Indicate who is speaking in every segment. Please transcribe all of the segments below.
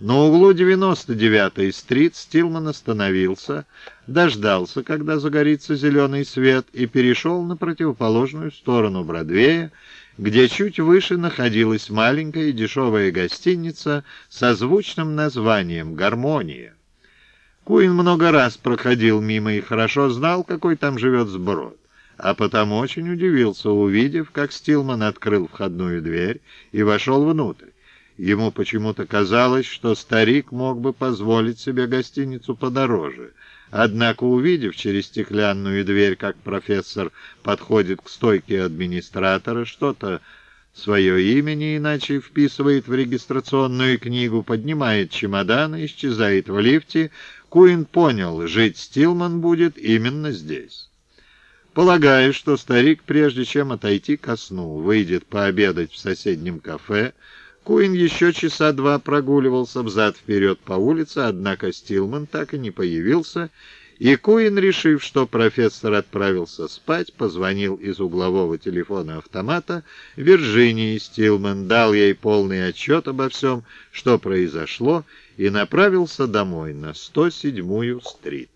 Speaker 1: На углу 99-й стрит Стилман остановился, дождался, когда загорится зеленый свет, и перешел на противоположную сторону Бродвея, где чуть выше находилась маленькая дешевая гостиница со звучным названием «Гармония». Куин много раз проходил мимо и хорошо знал, какой там живет сброд, а потому очень удивился, увидев, как Стилман открыл входную дверь и вошел внутрь. Ему почему-то казалось, что старик мог бы позволить себе гостиницу подороже. Однако, увидев через стеклянную дверь, как профессор подходит к стойке администратора, что-то свое имя не иначе вписывает в регистрационную книгу, поднимает чемодан и исчезает в лифте, Куин понял, жить Стилман будет именно здесь. Полагаю, что старик, прежде чем отойти ко сну, выйдет пообедать в соседнем кафе, Куин еще часа два прогуливался взад-вперед по улице, однако Стилман так и не появился, и Куин, решив, что профессор отправился спать, позвонил из углового телефона автомата Вирджинии Стилман, дал ей полный отчет обо всем, что произошло, и направился домой на 107-ю стрит.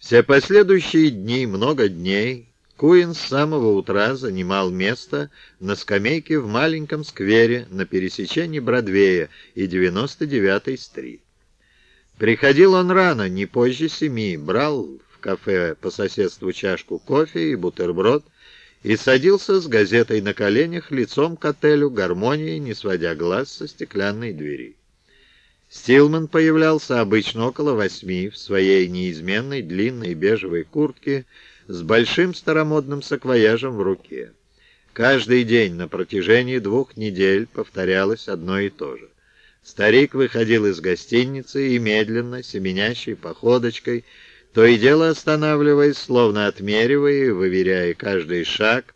Speaker 1: Все последующие дни, много дней, Куин с самого утра занимал место на скамейке в маленьком сквере на пересечении Бродвея и 99-й стрит. Приходил он рано, не позже семи, брал в кафе по соседству чашку кофе и бутерброд и садился с газетой на коленях лицом к отелю гармонии, не сводя глаз со стеклянной двери. Стилман появлялся обычно около восьми в своей неизменной длинной бежевой куртке, с большим старомодным саквояжем в руке. Каждый день на протяжении двух недель повторялось одно и то же. Старик выходил из гостиницы и медленно, семенящей походочкой, то и дело останавливаясь, словно отмеривая и выверяя каждый шаг,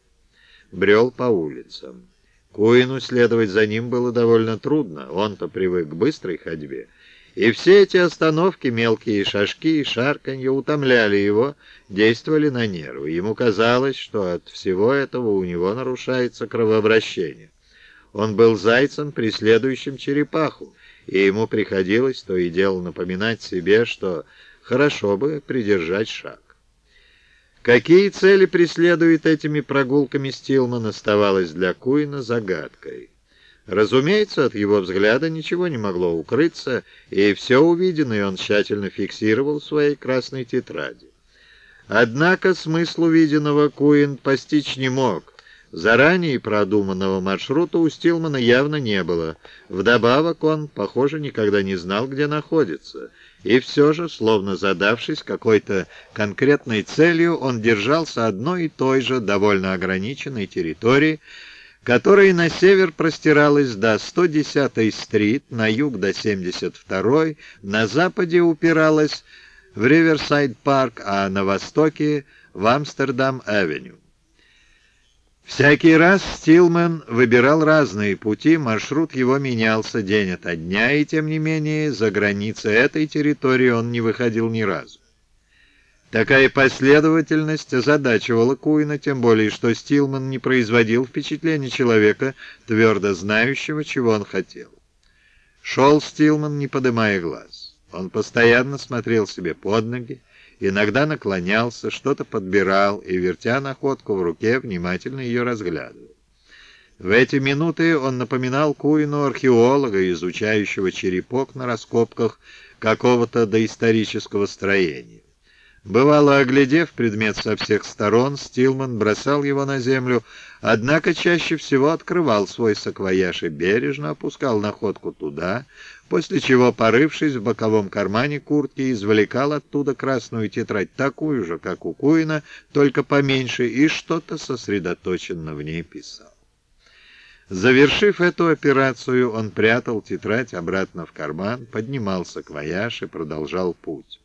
Speaker 1: брел по улицам. Куину следовать за ним было довольно трудно, он-то привык к быстрой ходьбе, и все эти остановки, мелкие шажки и шарканье утомляли его, действовали на нервы. Ему казалось, что от всего этого у него нарушается кровообращение. Он был зайцем, преследующим черепаху, и ему приходилось то и дело напоминать себе, что хорошо бы придержать шаг. Какие цели преследует этими прогулками Стилман, оставалось для Куина загадкой. Разумеется, от его взгляда ничего не могло укрыться, и все увиденное он тщательно фиксировал в своей красной тетради. Однако смысл увиденного Куин постичь не мог. Заранее продуманного маршрута у Стилмана явно не было. Вдобавок он, похоже, никогда не знал, где находится. И все же, словно задавшись какой-то конкретной целью, он держался одной и той же довольно ограниченной территории, которая на север простиралась до 110-й стрит, на юг до 72-й, на западе упиралась в Риверсайд-парк, а на востоке в Амстердам-авеню. Всякий раз Стилман выбирал разные пути, маршрут его менялся день ото дня, и тем не менее за границы этой территории он не выходил ни разу. Такая последовательность озадачивала Куина, тем более, что Стилман не производил впечатления человека, твердо знающего, чего он хотел. Шел Стилман, не подымая глаз. Он постоянно смотрел себе под ноги, иногда наклонялся, что-то подбирал и, вертя находку в руке, внимательно ее разглядывал. В эти минуты он напоминал Куину археолога, изучающего черепок на раскопках какого-то доисторического строения. Бывало, оглядев предмет со всех сторон, Стилман бросал его на землю, однако чаще всего открывал свой саквояж и бережно опускал находку туда, после чего, порывшись в боковом кармане куртки, извлекал оттуда красную тетрадь, такую же, как у Куина, только поменьше, и что-то сосредоточенно в ней писал. Завершив эту операцию, он прятал тетрадь обратно в карман, поднимался к вояж и продолжал путь.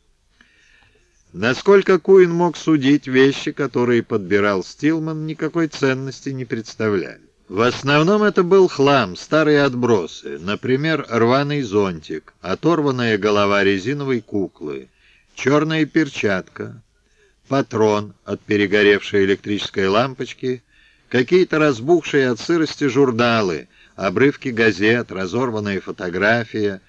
Speaker 1: Насколько Куин мог судить, вещи, которые подбирал Стилман, никакой ценности не представляли. В основном это был хлам, старые отбросы, например, рваный зонтик, оторванная голова резиновой куклы, черная перчатка, патрон от перегоревшей электрической лампочки, какие-то разбухшие от сырости журналы, обрывки газет, разорванная фотография,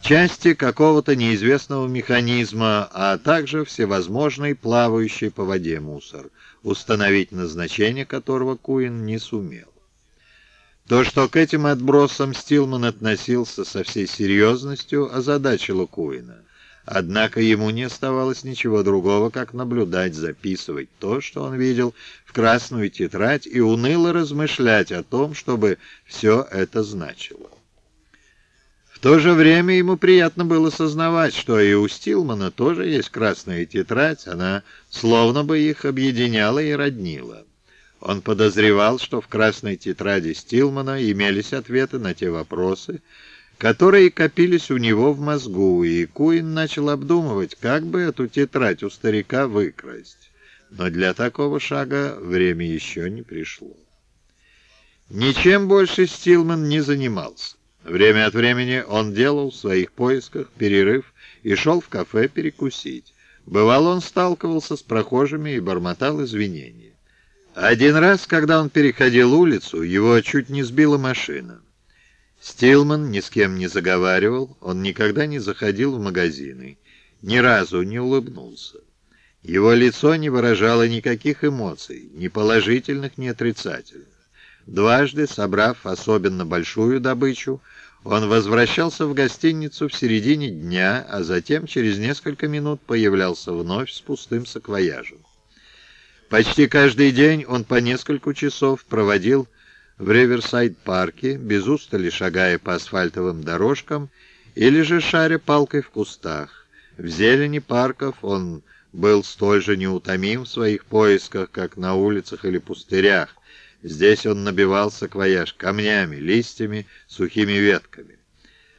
Speaker 1: части какого-то неизвестного механизма, а также всевозможный плавающий по воде мусор, установить назначение которого Куин не сумел. То, что к этим отбросам Стилман относился со всей серьезностью, озадачило Куина. Однако ему не оставалось ничего другого, как наблюдать, записывать то, что он видел в красную тетрадь и уныло размышлять о том, чтобы все это значило. В то же время ему приятно было сознавать, что и у Стилмана тоже есть красная тетрадь, она словно бы их объединяла и роднила. Он подозревал, что в красной тетради Стилмана имелись ответы на те вопросы, которые копились у него в мозгу, и Куин начал обдумывать, как бы эту тетрадь у старика выкрасть. Но для такого шага время еще не пришло. Ничем больше Стилман не занимался. Время от времени он делал в своих поисках перерыв и шел в кафе перекусить. Бывал он сталкивался с прохожими и бормотал извинения. Один раз, когда он переходил улицу, его чуть не сбила машина. Стилман ни с кем не заговаривал, он никогда не заходил в магазины, ни разу не улыбнулся. Его лицо не выражало никаких эмоций, ни положительных, ни отрицательных. Дважды, собрав особенно большую добычу, он возвращался в гостиницу в середине дня, а затем через несколько минут появлялся вновь с пустым саквояжем. Почти каждый день он по несколько часов проводил в Риверсайд-парке, без устали шагая по асфальтовым дорожкам или же шаря палкой в кустах. В зелени парков он был столь же неутомим в своих поисках, как на улицах или пустырях. Здесь он набивался квояж камнями, листьями, сухими ветками.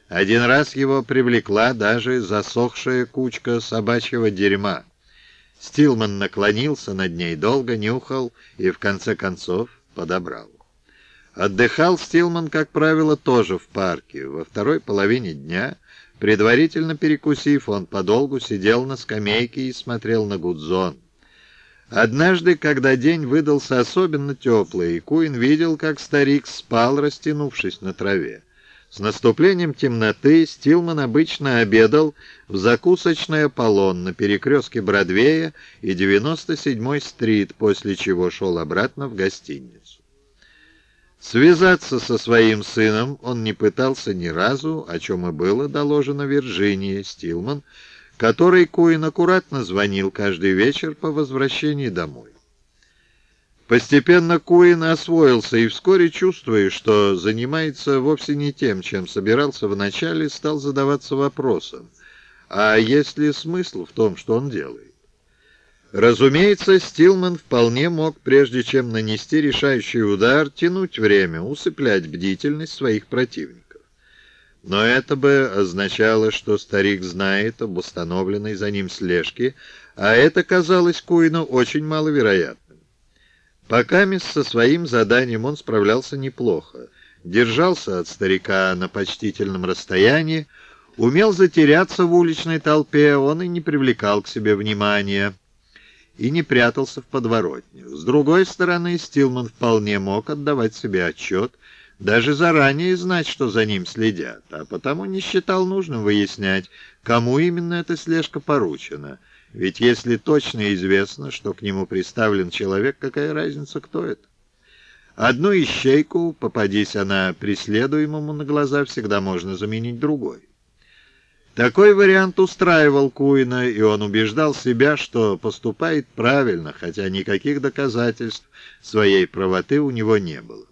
Speaker 1: Один раз его привлекла даже засохшая кучка собачьего дерьма. Стилман наклонился над ней, долго нюхал и в конце концов подобрал. Отдыхал Стилман, как правило, тоже в парке. Во второй половине дня, предварительно перекусив, он подолгу сидел на скамейке и смотрел на Гудзон. Однажды, когда день выдался особенно теплый, Куин видел, как старик спал, растянувшись на траве. С наступлением темноты Стилман обычно обедал в закусочной «Аполлон» на перекрестке Бродвея и 97-й стрит, после чего шел обратно в гостиницу. Связаться со своим сыном он не пытался ни разу, о чем и было доложено Вирджинии Стилман, которой Куин аккуратно звонил каждый вечер по возвращении домой. Постепенно Куин освоился и вскоре, чувствуя, что занимается вовсе не тем, чем собирался вначале, стал задаваться вопросом, а есть ли смысл в том, что он делает? Разумеется, Стилман вполне мог, прежде чем нанести решающий удар, тянуть время, усыплять бдительность своих противников. Но это бы означало, что старик знает об установленной за ним слежке, а это казалось Куину очень маловероятно. Пока со своим заданием он справлялся неплохо. Держался от старика на почтительном расстоянии, умел затеряться в уличной толпе, он и не привлекал к себе внимания и не прятался в подворотнях. С другой стороны, Стилман вполне мог отдавать себе отчет, даже заранее знать, что за ним следят, а потому не считал нужным выяснять, кому именно эта слежка поручена — ведь если точно известно, что к нему приставлен человек, какая разница, кто это? Одну ищейку, попадись она преследуемому на глаза, всегда можно заменить другой. Такой вариант устраивал Куина, и он убеждал себя, что поступает правильно, хотя никаких доказательств своей правоты у него не было.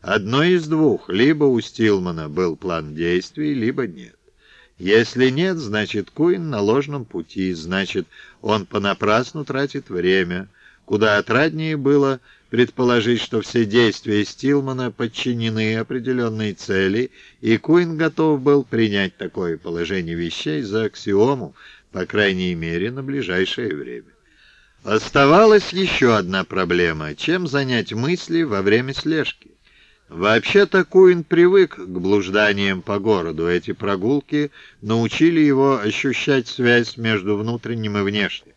Speaker 1: Одно из двух, либо у Стилмана был план действий, либо нет. Если нет, значит, Куин на ложном пути, значит, он понапрасну тратит время. Куда отраднее было предположить, что все действия Стилмана подчинены определенной цели, и Куин готов был принять такое положение вещей за аксиому, по крайней мере, на ближайшее время. Оставалась еще одна проблема — чем занять мысли во время слежки. Вообще-то Куин привык к блужданиям по городу. Эти прогулки научили его ощущать связь между внутренним и внешним.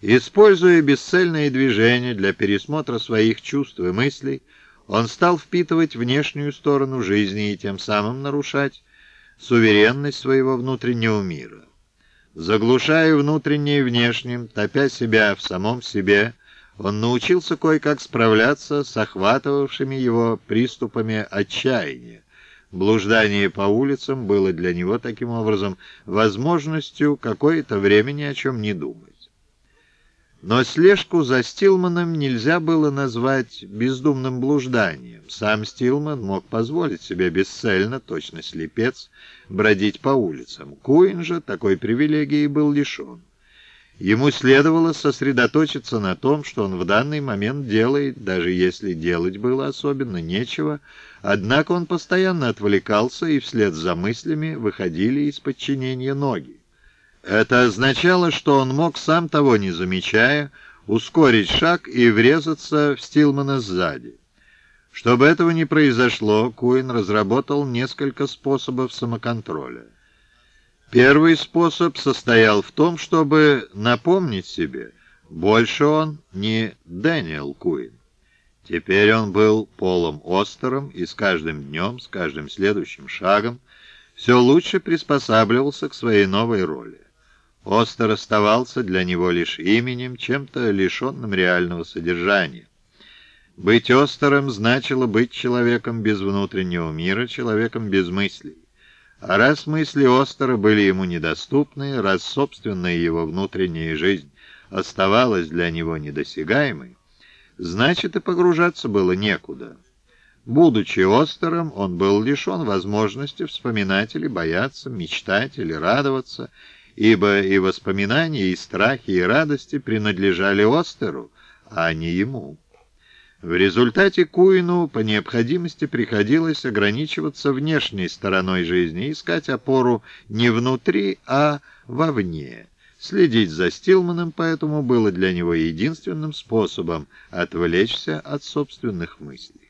Speaker 1: Используя бесцельные движения для пересмотра своих чувств и мыслей, Он стал впитывать внешнюю сторону жизни и тем самым нарушать суверенность своего внутреннего мира. Заглушая внутреннее внешним, топя себя в самом себе, он научился кое-как справляться с охватывавшими его приступами отчаяния. Блуждание по улицам было для него таким образом возможностью какое-то время ни о чем не думать. Но слежку за Стилманом нельзя было назвать бездумным блужданием. Сам Стилман мог позволить себе бесцельно, точно слепец, бродить по улицам. Куин же такой привилегии был лишен. Ему следовало сосредоточиться на том, что он в данный момент делает, даже если делать было особенно нечего, однако он постоянно отвлекался, и вслед за мыслями выходили из подчинения ноги. Это означало, что он мог, сам того не замечая, ускорить шаг и врезаться в Стилмана сзади. Чтобы этого не произошло, Куин разработал несколько способов самоконтроля. Первый способ состоял в том, чтобы напомнить себе, больше он не Дэниел Куин. Теперь он был Полом Остером, и с каждым днем, с каждым следующим шагом все лучше приспосабливался к своей новой роли. Остер оставался для него лишь именем, чем-то лишенным реального содержания. Быть Остером значило быть человеком без внутреннего мира, человеком без мыслей. Раз мысли Остера были ему недоступны, раз собственная его внутренняя жизнь оставалась для него недосягаемой, значит и погружаться было некуда. Будучи Остером, он был лишен возможности вспоминать или бояться, мечтать или радоваться, ибо и воспоминания, и страхи, и радости принадлежали Остеру, а не ему. В результате Куину по необходимости приходилось ограничиваться внешней стороной жизни, искать опору не внутри, а вовне. Следить за Стилманом поэтому было для него единственным способом отвлечься от собственных мыслей.